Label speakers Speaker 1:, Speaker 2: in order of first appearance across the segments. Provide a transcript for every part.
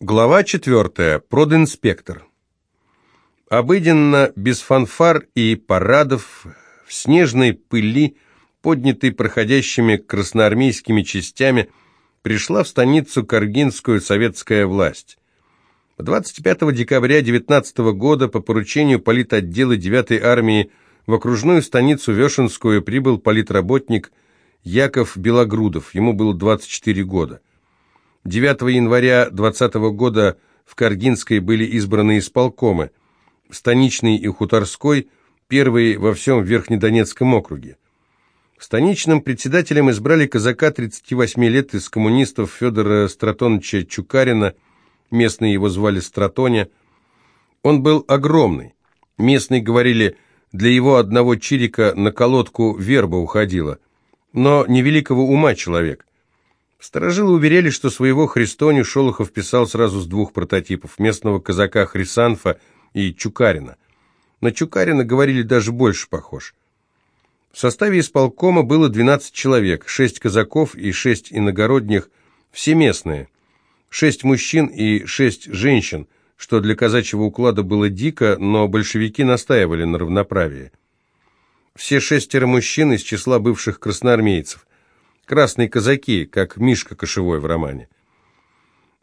Speaker 1: Глава 4. Продинспектор. Обыденно, без фанфар и парадов, в снежной пыли, поднятой проходящими красноармейскими частями, пришла в станицу Каргинскую советская власть. 25 декабря 19 года по поручению политотдела 9-й армии в окружную станицу Вешенскую прибыл политработник Яков Белогрудов, ему было 24 года. 9 января 2020 года в Каргинской были избраны исполкомы, станичный и хуторской, первые во всем Верхнедонецком округе. Станичным председателем избрали казака 38 лет из коммунистов Федора Стратоновича Чукарина, местные его звали Стратоня. Он был огромный. Местные говорили, для его одного чирика на колодку верба уходила. Но невеликого ума человек. Старожилы уверяли, что своего Христоню Шолохов писал сразу с двух прототипов, местного казака Хрисанфа и Чукарина. На Чукарина говорили даже больше похож. В составе исполкома было 12 человек, 6 казаков и 6 иногородних, все местные. 6 мужчин и 6 женщин, что для казачьего уклада было дико, но большевики настаивали на равноправии. Все шестеро мужчин из числа бывших красноармейцев красные казаки, как Мишка Кошевой в романе.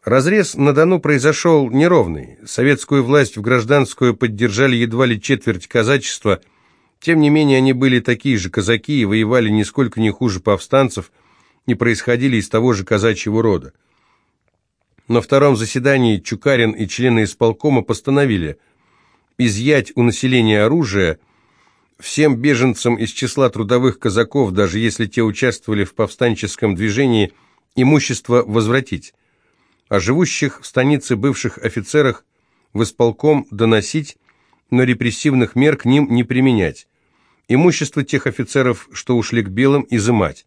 Speaker 1: Разрез на Дону произошел неровный. Советскую власть в гражданскую поддержали едва ли четверть казачества. Тем не менее, они были такие же казаки и воевали нисколько не хуже повстанцев, не происходили из того же казачьего рода. На втором заседании Чукарин и члены исполкома постановили изъять у населения оружие – всем беженцам из числа трудовых казаков, даже если те участвовали в повстанческом движении, имущество возвратить, а живущих в станице бывших офицерах в исполком доносить, но репрессивных мер к ним не применять, имущество тех офицеров, что ушли к белым, изымать,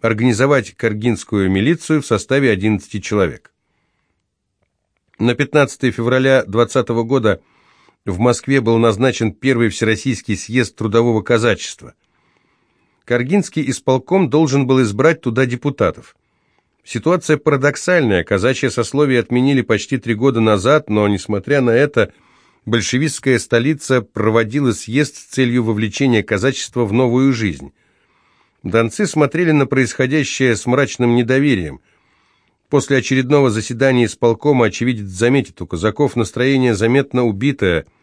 Speaker 1: организовать каргинскую милицию в составе 11 человек. На 15 февраля 2020 года в Москве был назначен первый Всероссийский съезд трудового казачества. Каргинский исполком должен был избрать туда депутатов. Ситуация парадоксальная, казачье сословие отменили почти три года назад, но, несмотря на это, большевистская столица проводила съезд с целью вовлечения казачества в новую жизнь. Донцы смотрели на происходящее с мрачным недоверием. После очередного заседания исполкома очевидец заметит, у казаков настроение заметно убитое –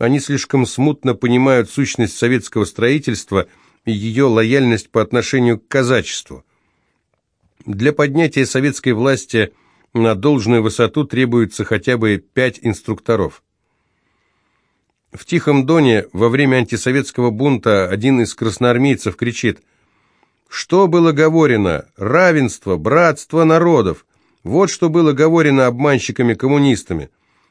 Speaker 1: они слишком смутно понимают сущность советского строительства и ее лояльность по отношению к казачеству. Для поднятия советской власти на должную высоту требуется хотя бы пять инструкторов. В Тихом Доне во время антисоветского бунта один из красноармейцев кричит «Что было говорено? Равенство, братство народов. Вот что было говорено обманщиками-коммунистами.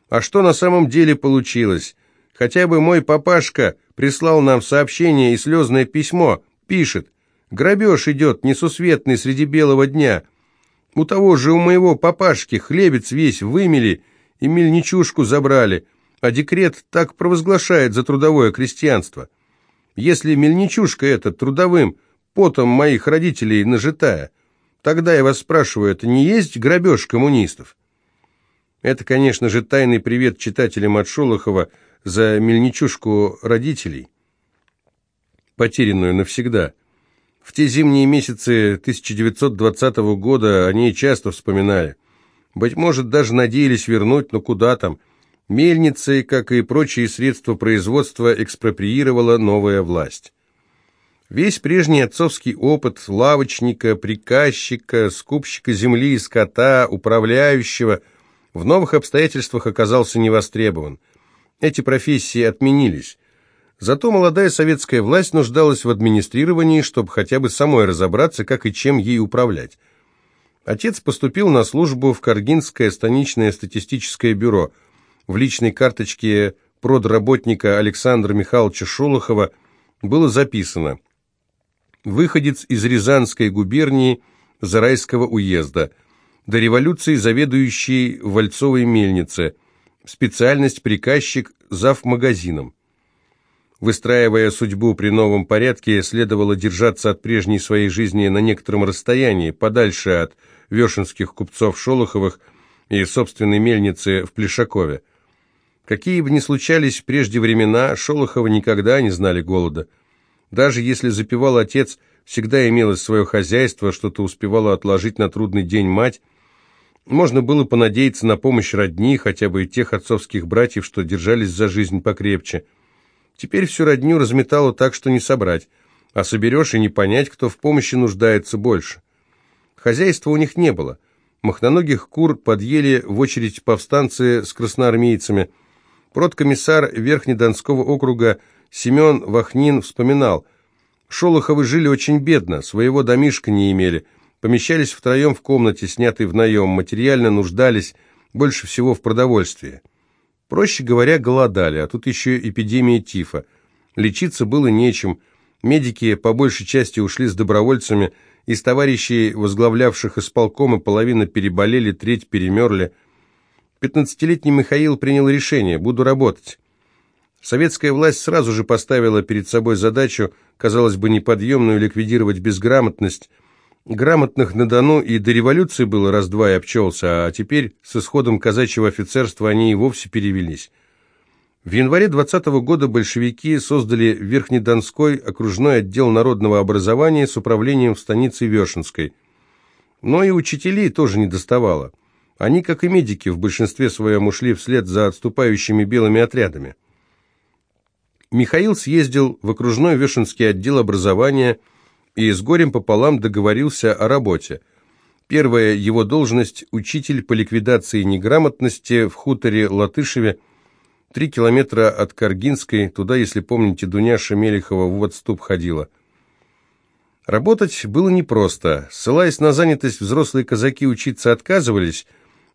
Speaker 1: А что на самом деле получилось? Хотя бы мой папашка прислал нам сообщение и слезное письмо. Пишет. Грабеж идет несусветный среди белого дня. У того же у моего папашки хлебец весь вымели и мельничушку забрали, а декрет так провозглашает за трудовое крестьянство. Если мельничушка эта трудовым потом моих родителей нажитая, тогда я вас спрашиваю, это не есть грабеж коммунистов? Это, конечно же, тайный привет читателям от Шолохова – за мельничушку родителей, потерянную навсегда. В те зимние месяцы 1920 года они часто вспоминали. Быть может, даже надеялись вернуть, но куда там. Мельницы, как и прочие средства производства, экспроприировала новая власть. Весь прежний отцовский опыт лавочника, приказчика, скупщика земли и скота, управляющего в новых обстоятельствах оказался невостребован. Эти профессии отменились. Зато молодая советская власть нуждалась в администрировании, чтобы хотя бы самой разобраться, как и чем ей управлять. Отец поступил на службу в Каргинское станичное статистическое бюро. В личной карточке продработника Александра Михайловича Шолохова было записано «Выходец из Рязанской губернии Зарайского уезда, до революции заведующий Вальцовой мельнице – специальность приказчик зав магазином. Выстраивая судьбу при новом порядке, следовало держаться от прежней своей жизни на некотором расстоянии, подальше от вешенских купцов Шолоховых, и собственной мельницы в Плешакове. Какие бы ни случались прежде времена, Шолоховы никогда не знали голода. Даже если запивал отец, всегда имелось свое хозяйство, что-то успевало отложить на трудный день мать. Можно было понадеяться на помощь родни, хотя бы и тех отцовских братьев, что держались за жизнь покрепче. Теперь всю родню разметало так, что не собрать, а соберешь и не понять, кто в помощи нуждается больше. Хозяйства у них не было. Махноногих кур подъели в очередь повстанцы с красноармейцами. Продкомиссар Верхнедонского округа Семен Вахнин вспоминал, Шолоховы жили очень бедно, своего домишка не имели, помещались втроем в комнате, снятой в наем, материально нуждались, больше всего в продовольствии. Проще говоря, голодали, а тут еще эпидемия тифа. Лечиться было нечем, медики по большей части ушли с добровольцами, из товарищей, возглавлявших исполкомы, половина переболели, треть перемерли. Пятнадцатилетний Михаил принял решение «буду работать». Советская власть сразу же поставила перед собой задачу, казалось бы, неподъемную, ликвидировать безграмотность. Грамотных на Дону и до революции было раз-два и обчелся, а теперь с исходом казачьего офицерства они и вовсе перевелись. В январе 20 -го года большевики создали Верхнедонской окружной отдел народного образования с управлением в станице Вешенской. Но и учителей тоже не доставало. Они, как и медики, в большинстве своем ушли вслед за отступающими белыми отрядами. Михаил съездил в окружной Вешенский отдел образования и с горем пополам договорился о работе. Первая его должность – учитель по ликвидации неграмотности в хуторе Латышеве – Три километра от Каргинской, туда, если помните, Дуняша Мелехова в отступ ходила. Работать было непросто. Ссылаясь на занятость, взрослые казаки учиться отказывались,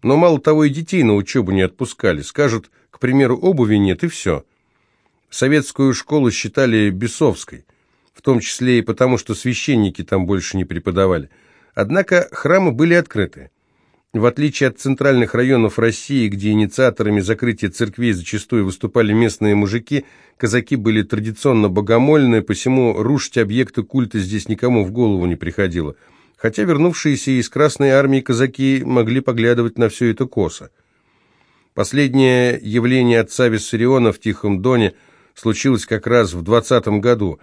Speaker 1: но мало того и детей на учебу не отпускали. Скажут, к примеру, обуви нет и все. Советскую школу считали бесовской, в том числе и потому, что священники там больше не преподавали. Однако храмы были открыты. В отличие от центральных районов России, где инициаторами закрытия церквей зачастую выступали местные мужики, казаки были традиционно богомольные, посему рушить объекты культа здесь никому в голову не приходило. Хотя вернувшиеся из Красной Армии казаки могли поглядывать на все это косо. Последнее явление отца Виссариона в Тихом Доне случилось как раз в 20 году.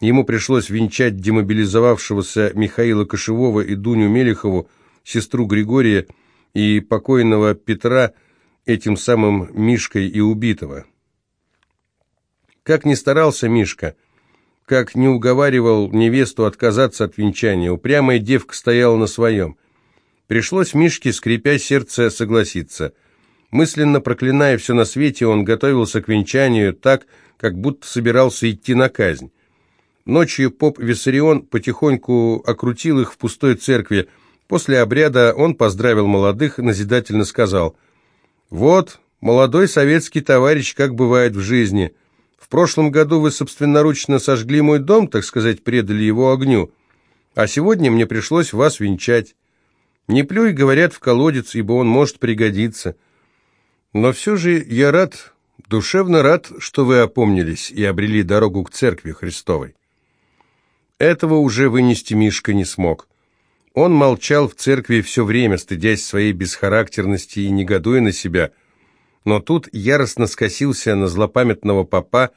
Speaker 1: Ему пришлось венчать демобилизовавшегося Михаила Кошевого и Дуню Мелехову, сестру Григория и покойного Петра этим самым Мишкой и убитого. Как ни старался Мишка, как не уговаривал невесту отказаться от венчания, упрямая девка стояла на своем. Пришлось Мишке, скрипя сердце, согласиться. Мысленно проклиная все на свете, он готовился к венчанию так, как будто собирался идти на казнь. Ночью поп Виссарион потихоньку окрутил их в пустой церкви, После обряда он поздравил молодых, назидательно сказал, «Вот, молодой советский товарищ, как бывает в жизни. В прошлом году вы собственноручно сожгли мой дом, так сказать, предали его огню, а сегодня мне пришлось вас венчать. Не плюй, говорят, в колодец, ибо он может пригодиться. Но все же я рад, душевно рад, что вы опомнились и обрели дорогу к церкви Христовой». Этого уже вынести Мишка не смог. Он молчал в церкви все время, стыдясь своей бесхарактерности и негодуя на себя. Но тут яростно скосился на злопамятного папа,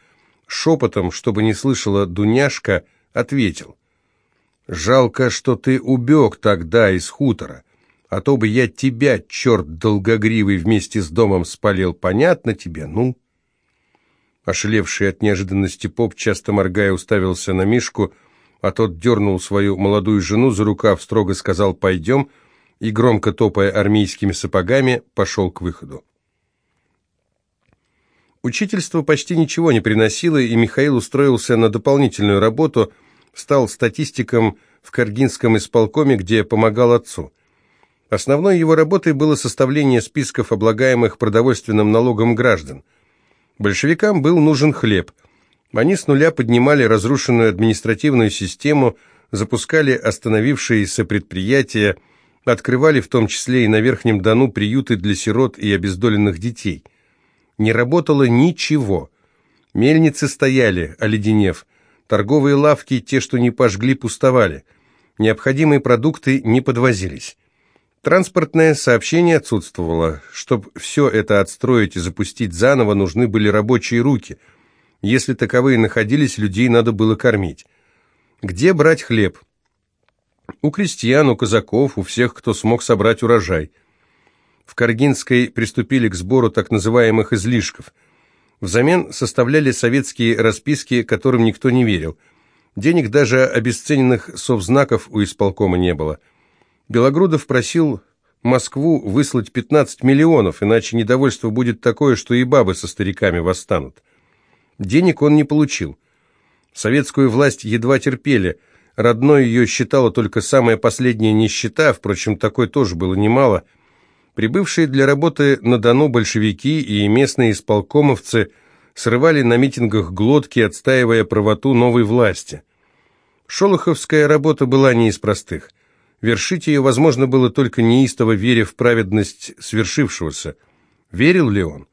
Speaker 1: шепотом, чтобы не слышала Дуняшка, ответил. «Жалко, что ты убег тогда из хутора, а то бы я тебя, черт долгогривый, вместе с домом спалил. Понятно тебе, ну?» Ошелевший от неожиданности поп, часто моргая, уставился на Мишку, — а тот дернул свою молодую жену за рукав, строго сказал «пойдем», и, громко топая армейскими сапогами, пошел к выходу. Учительство почти ничего не приносило, и Михаил устроился на дополнительную работу, стал статистиком в Каргинском исполкоме, где помогал отцу. Основной его работой было составление списков облагаемых продовольственным налогом граждан. Большевикам был нужен хлеб – они с нуля поднимали разрушенную административную систему, запускали остановившиеся предприятия, открывали в том числе и на Верхнем Дону приюты для сирот и обездоленных детей. Не работало ничего. Мельницы стояли, оледенев. Торговые лавки, те, что не пожгли, пустовали. Необходимые продукты не подвозились. Транспортное сообщение отсутствовало. Чтобы все это отстроить и запустить заново, нужны были рабочие руки. Если таковые находились, людей надо было кормить. Где брать хлеб? У крестьян, у казаков, у всех, кто смог собрать урожай. В Каргинской приступили к сбору так называемых излишков. Взамен составляли советские расписки, которым никто не верил. Денег даже обесцененных совзнаков у исполкома не было. Белогрудов просил Москву выслать 15 миллионов, иначе недовольство будет такое, что и бабы со стариками восстанут. Денег он не получил. Советскую власть едва терпели. Родной ее считала только самая последняя нищета, впрочем, такой тоже было немало. Прибывшие для работы на Дону большевики и местные исполкомовцы срывали на митингах глотки, отстаивая правоту новой власти. Шолоховская работа была не из простых. Вершить ее возможно было только неистово веря в праведность свершившегося. Верил ли он?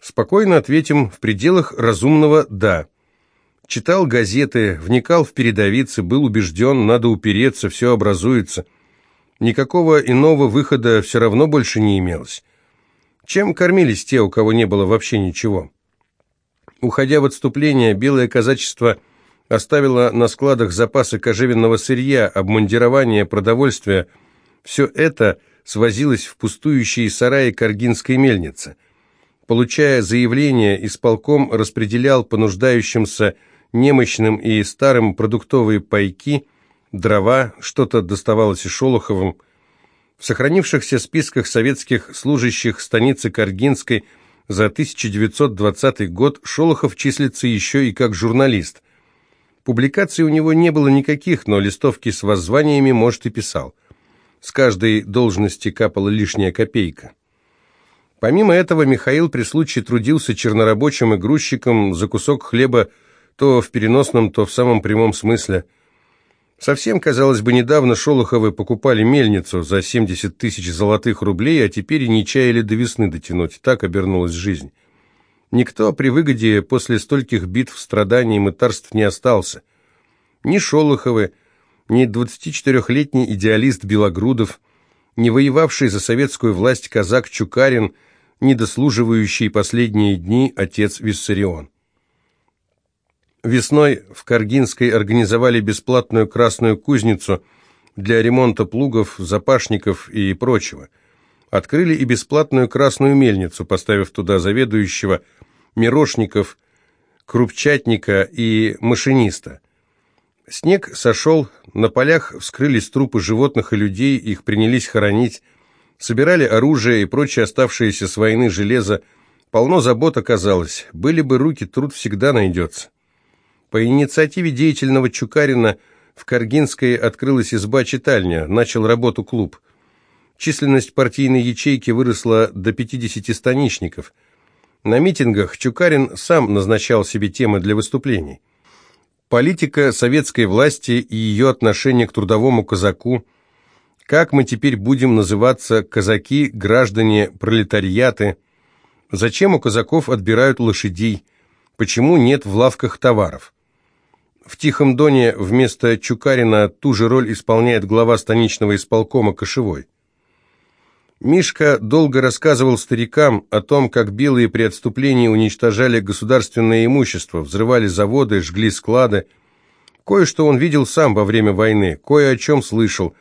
Speaker 1: Спокойно ответим, в пределах разумного «да». Читал газеты, вникал в передовицы, был убежден, надо упереться, все образуется. Никакого иного выхода все равно больше не имелось. Чем кормились те, у кого не было вообще ничего? Уходя в отступление, белое казачество – оставила на складах запасы кожевенного сырья, обмундирование, продовольствие. Все это свозилось в пустующие сараи Каргинской мельницы. Получая заявление, исполком распределял по нуждающимся немощным и старым продуктовые пайки, дрова, что-то доставалось и Шолоховым. В сохранившихся списках советских служащих станицы Каргинской за 1920 год Шолохов числится еще и как журналист – Публикаций у него не было никаких, но листовки с воззваниями, может, и писал. С каждой должности капала лишняя копейка. Помимо этого, Михаил при случае трудился чернорабочим и грузчиком за кусок хлеба то в переносном, то в самом прямом смысле. Совсем, казалось бы, недавно Шолоховы покупали мельницу за 70 тысяч золотых рублей, а теперь и не чаяли до весны дотянуть. Так обернулась жизнь. Никто при выгоде после стольких битв, страданий и мытарств не остался. Ни Шолоховы, ни 24-летний идеалист Белогрудов, ни воевавший за советскую власть казак Чукарин, ни дослуживающий последние дни отец Виссарион. Весной в Каргинской организовали бесплатную красную кузницу для ремонта плугов, запашников и прочего. Открыли и бесплатную красную мельницу, поставив туда заведующего – мирошников, крупчатника и машиниста. Снег сошел, на полях вскрылись трупы животных и людей, их принялись хоронить, собирали оружие и прочее оставшееся с войны железо. Полно забот оказалось, были бы руки, труд всегда найдется. По инициативе деятельного Чукарина в Каргинской открылась изба-читальня, начал работу клуб. Численность партийной ячейки выросла до 50 станичников – на митингах Чукарин сам назначал себе темы для выступлений. Политика советской власти и ее отношение к трудовому казаку, как мы теперь будем называться казаки, граждане, пролетариаты, зачем у казаков отбирают лошадей, почему нет в лавках товаров. В Тихом Доне вместо Чукарина ту же роль исполняет глава станичного исполкома Кошевой. Мишка долго рассказывал старикам о том, как белые при отступлении уничтожали государственное имущество, взрывали заводы, жгли склады. Кое-что он видел сам во время войны, кое о чем слышал.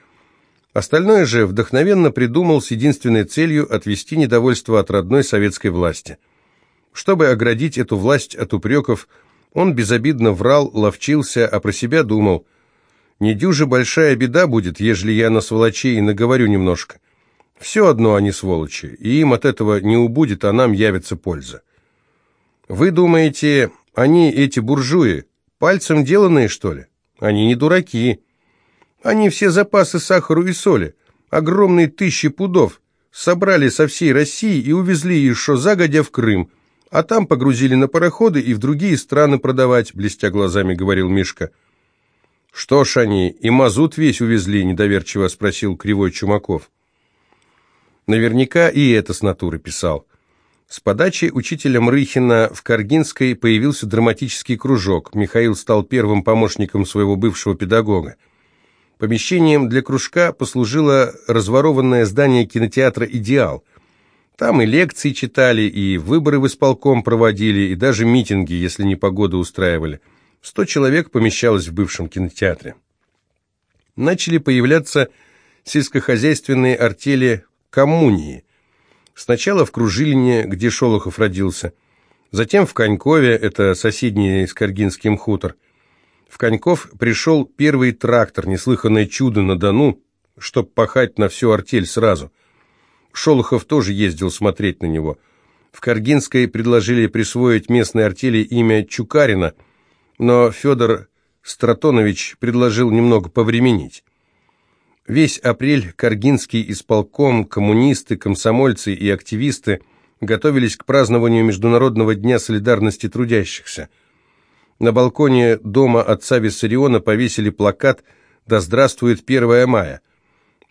Speaker 1: Остальное же вдохновенно придумал с единственной целью отвести недовольство от родной советской власти. Чтобы оградить эту власть от упреков, он безобидно врал, ловчился, а про себя думал, «Недюже большая беда будет, ежели я на сволочей наговорю немножко». Все одно они сволочи, и им от этого не убудет, а нам явится польза. Вы думаете, они, эти буржуи, пальцем деланные, что ли? Они не дураки. Они все запасы сахару и соли, огромные тысячи пудов, собрали со всей России и увезли еще загодя в Крым, а там погрузили на пароходы и в другие страны продавать, блестя глазами говорил Мишка. «Что ж они, и мазут весь увезли?» – недоверчиво спросил Кривой Чумаков. Наверняка и это с натуры писал. С подачи учителя Мрыхина в Каргинской появился драматический кружок. Михаил стал первым помощником своего бывшего педагога. Помещением для кружка послужило разворованное здание кинотеатра «Идеал». Там и лекции читали, и выборы в исполком проводили, и даже митинги, если не погода устраивали. Сто человек помещалось в бывшем кинотеатре. Начали появляться сельскохозяйственные артели коммунии. Сначала в Кружилине, где Шолохов родился, затем в Конькове, это соседний с Каргинским хутор, в Коньков пришел первый трактор, неслыханное чудо на Дону, чтоб пахать на всю артель сразу. Шолохов тоже ездил смотреть на него. В Каргинской предложили присвоить местной артели имя Чукарина, но Федор Стратонович предложил немного повременить. Весь апрель Каргинский исполком, коммунисты, комсомольцы и активисты готовились к празднованию Международного дня солидарности трудящихся – на балконе дома отца Виссариона повесили плакат «Да здравствует 1 мая».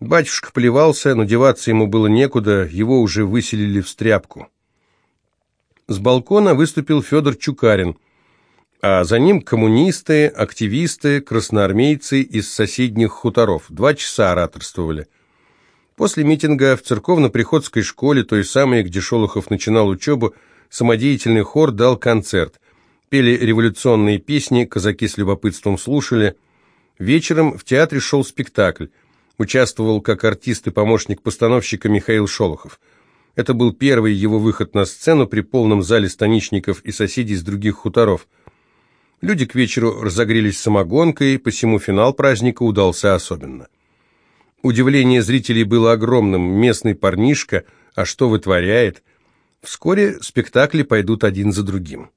Speaker 1: Батюшка плевался, но деваться ему было некуда, его уже выселили в стряпку. С балкона выступил Федор Чукарин, а за ним коммунисты, активисты, красноармейцы из соседних хуторов. Два часа ораторствовали. После митинга в церковно-приходской школе, той самой, где Шолохов начинал учебу, самодеятельный хор дал концерт – пели революционные песни, казаки с любопытством слушали. Вечером в театре шел спектакль. Участвовал как артист и помощник постановщика Михаил Шолохов. Это был первый его выход на сцену при полном зале станичников и соседей с других хуторов. Люди к вечеру разогрелись самогонкой, посему финал праздника удался особенно. Удивление зрителей было огромным. Местный парнишка, а что вытворяет? Вскоре спектакли пойдут один за другим.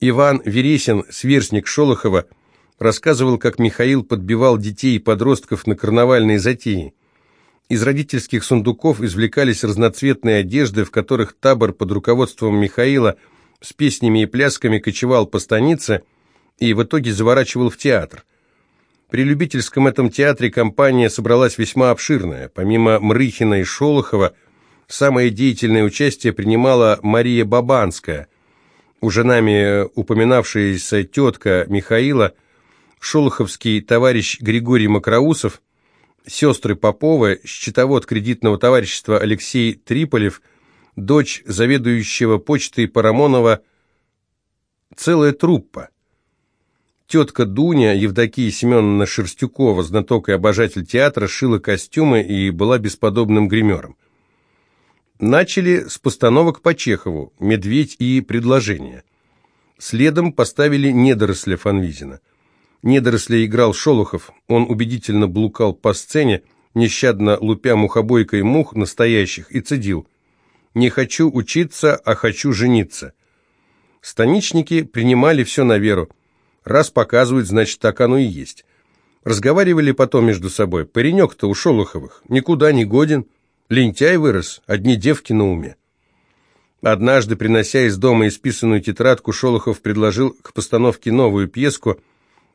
Speaker 1: Иван Вересин, сверстник Шолохова, рассказывал, как Михаил подбивал детей и подростков на карнавальные затеи. Из родительских сундуков извлекались разноцветные одежды, в которых табор под руководством Михаила с песнями и плясками кочевал по станице и в итоге заворачивал в театр. При любительском этом театре компания собралась весьма обширная. Помимо Мрыхина и Шолохова, самое деятельное участие принимала Мария Бабанская – уже нами упоминавшаяся тетка Михаила, шолоховский товарищ Григорий Макроусов, сестры Поповы, счетовод кредитного товарищества Алексей Триполев, дочь заведующего почтой Парамонова, целая труппа. Тетка Дуня, Евдокия Семеновна Шерстюкова, знаток и обожатель театра, шила костюмы и была бесподобным гримером. Начали с постановок по Чехову «Медведь и предложение». Следом поставили «Недоросля» Фанвизина. «Недоросля» играл Шолохов, он убедительно блукал по сцене, нещадно лупя мухобойкой мух настоящих, и цедил «Не хочу учиться, а хочу жениться». Станичники принимали все на веру. Раз показывают, значит, так оно и есть. Разговаривали потом между собой. Паренек-то у Шолоховых никуда не годен. Лентяй вырос, одни девки на уме. Однажды, принося из дома исписанную тетрадку, Шолохов предложил к постановке новую пьеску,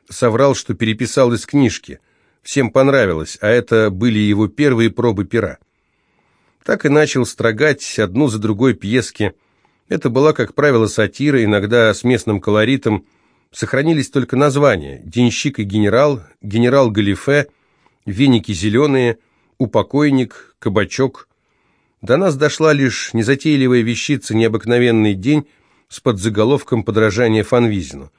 Speaker 1: соврал, что переписал из книжки. Всем понравилось, а это были его первые пробы пера. Так и начал строгать одну за другой пьески. Это была, как правило, сатира, иногда с местным колоритом. Сохранились только названия «Денщик и генерал», «Генерал Галифе», «Веники зеленые», упокойник, кабачок. До нас дошла лишь незатейливая вещица «Необыкновенный день» с подзаголовком подражания Фанвизину.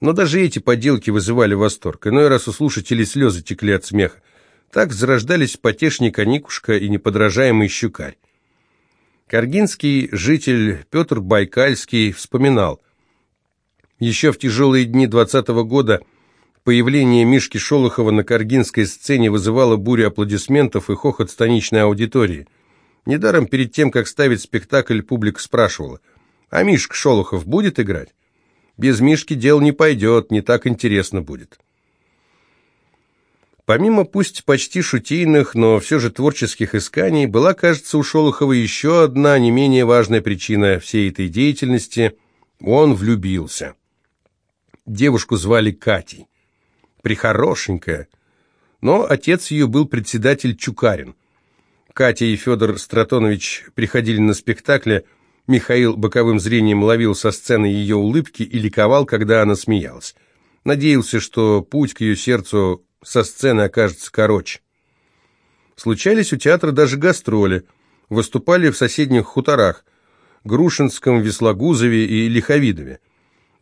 Speaker 1: Но даже эти поделки вызывали восторг. Иной раз у слушателей слезы текли от смеха. Так зарождались потешник Аникушка и неподражаемый Щукарь. Каргинский житель Петр Байкальский вспоминал. Еще в тяжелые дни двадцатого года – Появление Мишки Шолохова на каргинской сцене вызывало бурю аплодисментов и хохот станичной аудитории. Недаром перед тем, как ставить спектакль, публика спрашивала, «А Мишка Шолохов будет играть?» «Без Мишки дел не пойдет, не так интересно будет». Помимо пусть почти шутейных, но все же творческих исканий, была, кажется, у Шолохова еще одна не менее важная причина всей этой деятельности – он влюбился. Девушку звали Катей прихорошенькая. Но отец ее был председатель Чукарин. Катя и Федор Стратонович приходили на спектакле, Михаил боковым зрением ловил со сцены ее улыбки и ликовал, когда она смеялась. Надеялся, что путь к ее сердцу со сцены окажется короче. Случались у театра даже гастроли. Выступали в соседних хуторах – Грушинском, Веслогузове и Лиховидове.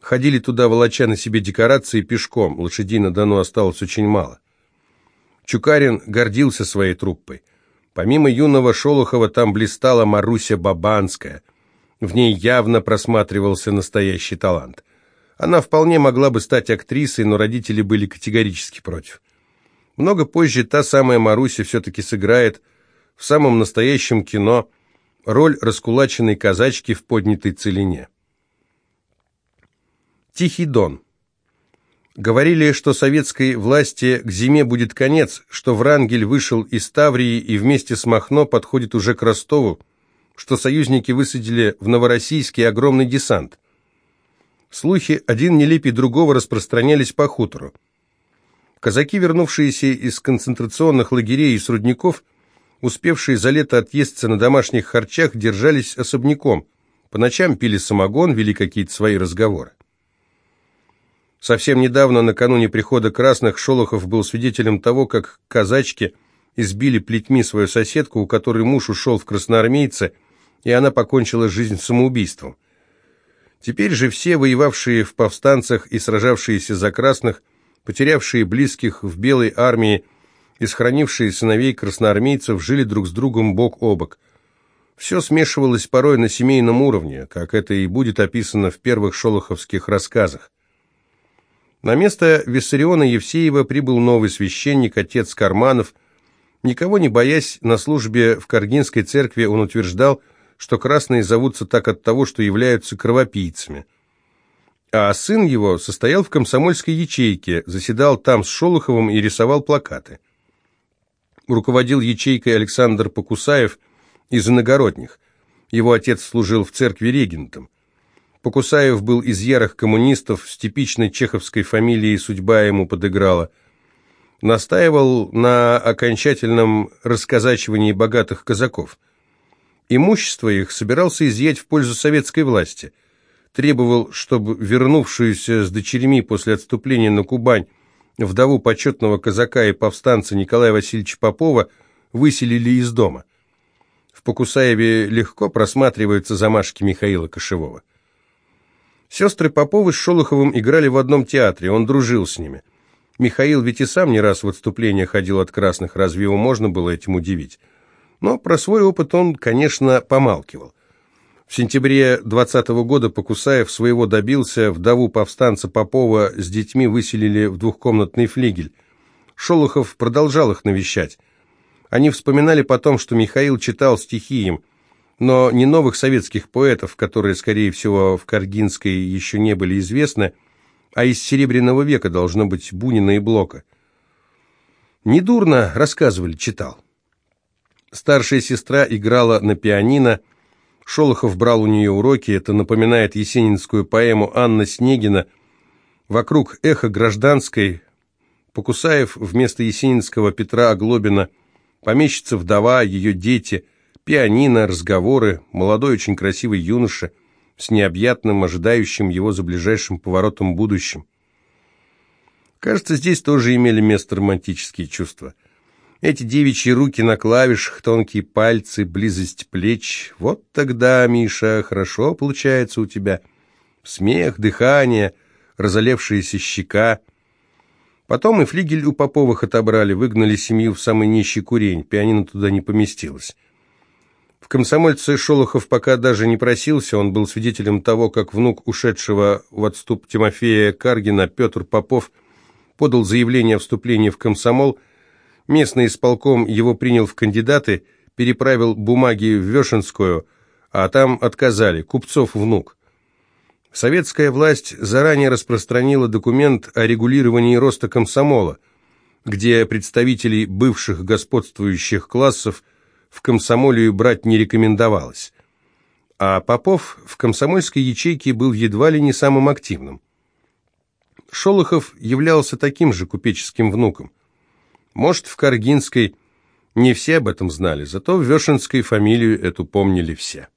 Speaker 1: Ходили туда, волоча на себе декорации пешком, лошадей на Дону осталось очень мало. Чукарин гордился своей труппой. Помимо юного Шолохова там блистала Маруся Бабанская. В ней явно просматривался настоящий талант. Она вполне могла бы стать актрисой, но родители были категорически против. Много позже та самая Маруся все-таки сыграет в самом настоящем кино роль раскулаченной казачки в поднятой целине. Тихий Дон. Говорили, что советской власти к зиме будет конец, что Врангель вышел из Таврии и вместе с Махно подходит уже к Ростову, что союзники высадили в Новороссийске огромный десант. Слухи, один нелепей другого, распространялись по хутору. Казаки, вернувшиеся из концентрационных лагерей и с рудников, успевшие за лето отъесться на домашних харчах, держались особняком. По ночам пили самогон, вели какие-то свои разговоры. Совсем недавно, накануне прихода красных, Шолохов был свидетелем того, как казачки избили плетьми свою соседку, у которой муж ушел в красноармейцы, и она покончила жизнь самоубийством. Теперь же все, воевавшие в повстанцах и сражавшиеся за красных, потерявшие близких в белой армии и сохранившие сыновей красноармейцев, жили друг с другом бок о бок. Все смешивалось порой на семейном уровне, как это и будет описано в первых шолоховских рассказах. На место Виссариона Евсеева прибыл новый священник, отец Карманов. Никого не боясь, на службе в Каргинской церкви он утверждал, что красные зовутся так от того, что являются кровопийцами. А сын его состоял в комсомольской ячейке, заседал там с Шолоховым и рисовал плакаты. Руководил ячейкой Александр Покусаев из иногородних. Его отец служил в церкви регентом. Покусаев был из ярых коммунистов, с типичной чеховской фамилией судьба ему подыграла. Настаивал на окончательном расказачивании богатых казаков. Имущество их собирался изъять в пользу советской власти. Требовал, чтобы вернувшуюся с дочерьми после отступления на Кубань вдову почетного казака и повстанца Николая Васильевича Попова выселили из дома. В Покусаеве легко просматриваются замашки Михаила Кошевого. Сестры Поповы с Шолоховым играли в одном театре, он дружил с ними. Михаил ведь и сам не раз в отступление ходил от красных, разве его можно было этим удивить? Но про свой опыт он, конечно, помалкивал. В сентябре 20 -го года Покусаев своего добился, вдову повстанца Попова с детьми выселили в двухкомнатный флигель. Шолохов продолжал их навещать. Они вспоминали потом, что Михаил читал стихи им, но не новых советских поэтов, которые, скорее всего, в Каргинской еще не были известны, а из Серебряного века должно быть Бунина и Блока. Недурно, рассказывали, читал. Старшая сестра играла на пианино, Шолохов брал у нее уроки, это напоминает есенинскую поэму Анна Снегина. Вокруг эхо гражданской, Покусаев вместо есенинского Петра Оглобина, помещица-вдова, ее дети – Пианино, разговоры, молодой очень красивый юноша с необъятным, ожидающим его за ближайшим поворотом будущим. Кажется, здесь тоже имели место романтические чувства. Эти девичьи руки на клавишах, тонкие пальцы, близость плеч. Вот тогда, Миша, хорошо получается у тебя. Смех, дыхание, разолевшаяся щека. Потом и флигель у Поповых отобрали, выгнали семью в самый нищий курень, пианино туда не поместилось. В комсомольце Шолохов пока даже не просился, он был свидетелем того, как внук ушедшего в отступ Тимофея Каргина Петр Попов подал заявление о вступлении в комсомол, местный исполком его принял в кандидаты, переправил бумаги в Вешенскую, а там отказали, Купцов внук. Советская власть заранее распространила документ о регулировании роста комсомола, где представителей бывших господствующих классов – в комсомолию брать не рекомендовалось. А Попов в комсомольской ячейке был едва ли не самым активным. Шолохов являлся таким же купеческим внуком. Может, в Каргинской не все об этом знали, зато в Вешенской фамилию эту помнили все.